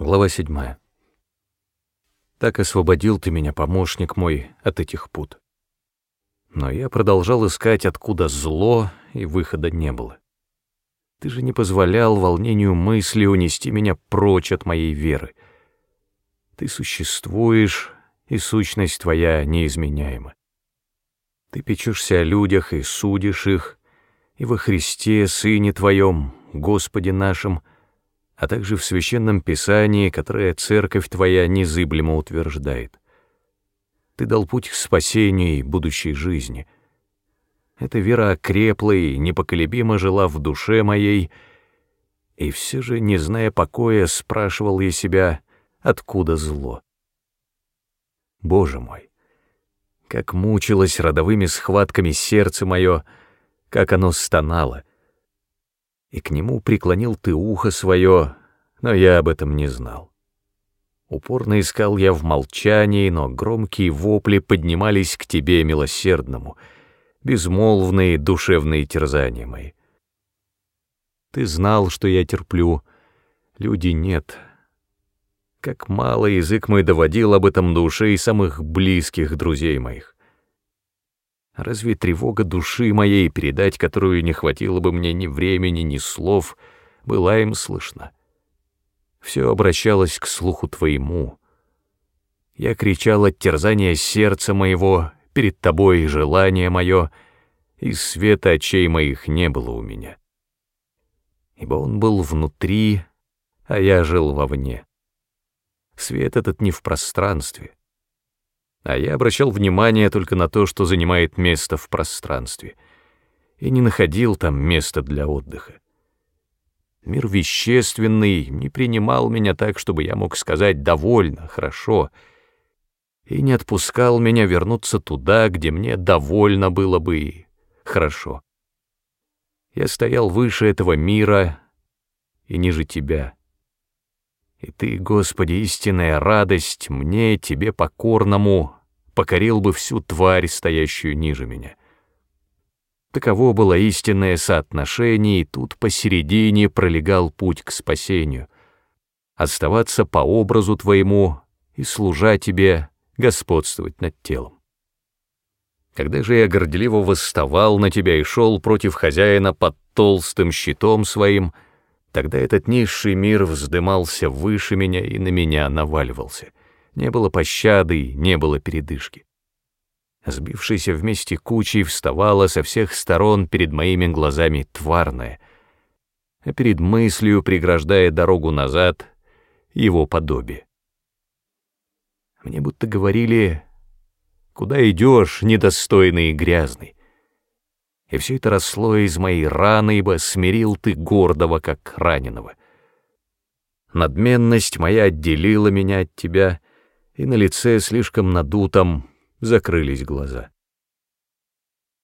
Глава 7. Так освободил ты меня, помощник мой, от этих пут. Но я продолжал искать, откуда зло, и выхода не было. Ты же не позволял волнению мысли унести меня прочь от моей веры. Ты существуешь, и сущность твоя неизменяема. Ты печешься о людях и судишь их, и во Христе, Сыне Твоем, Господе нашем — а также в Священном Писании, которое Церковь Твоя незыблемо утверждает. Ты дал путь к спасению и будущей жизни. Эта вера окрепла и непоколебимо жила в душе моей, и все же, не зная покоя, спрашивал я себя, откуда зло. Боже мой, как мучилось родовыми схватками сердце мое, как оно стонало, и к нему преклонил ты ухо свое, но я об этом не знал. Упорно искал я в молчании, но громкие вопли поднимались к тебе, милосердному, безмолвные душевные терзания мои. Ты знал, что я терплю, люди нет. Как мало язык мой доводил об этом душе и самых близких друзей моих. Разве тревога души моей, передать которую не хватило бы мне ни времени, ни слов, была им слышна? Все обращалось к слуху твоему. Я кричал от терзания сердца моего, перед тобой желание мое, и света очей моих не было у меня. Ибо он был внутри, а я жил вовне. Свет этот не в пространстве, а я обращал внимание только на то, что занимает место в пространстве, и не находил там места для отдыха. Мир вещественный не принимал меня так, чтобы я мог сказать «довольно, хорошо», и не отпускал меня вернуться туда, где мне довольно было бы и хорошо. Я стоял выше этого мира и ниже тебя. И ты, Господи, истинная радость мне, тебе покорному, покорил бы всю тварь, стоящую ниже меня. Таково было истинное соотношение, и тут посередине пролегал путь к спасению. Оставаться по образу твоему и, служа тебе, господствовать над телом. Когда же я горделиво восставал на тебя и шел против хозяина под толстым щитом своим — Тогда этот низший мир вздымался выше меня и на меня наваливался. Не было пощады, не было передышки. Сбившаяся вместе кучей вставала со всех сторон перед моими глазами тварная, а перед мыслью, преграждая дорогу назад, его подобие. Мне будто говорили, куда идешь, недостойный и грязный и все это росло из моей раны, ибо смирил ты гордого, как раненого. Надменность моя отделила меня от тебя, и на лице слишком надутом закрылись глаза.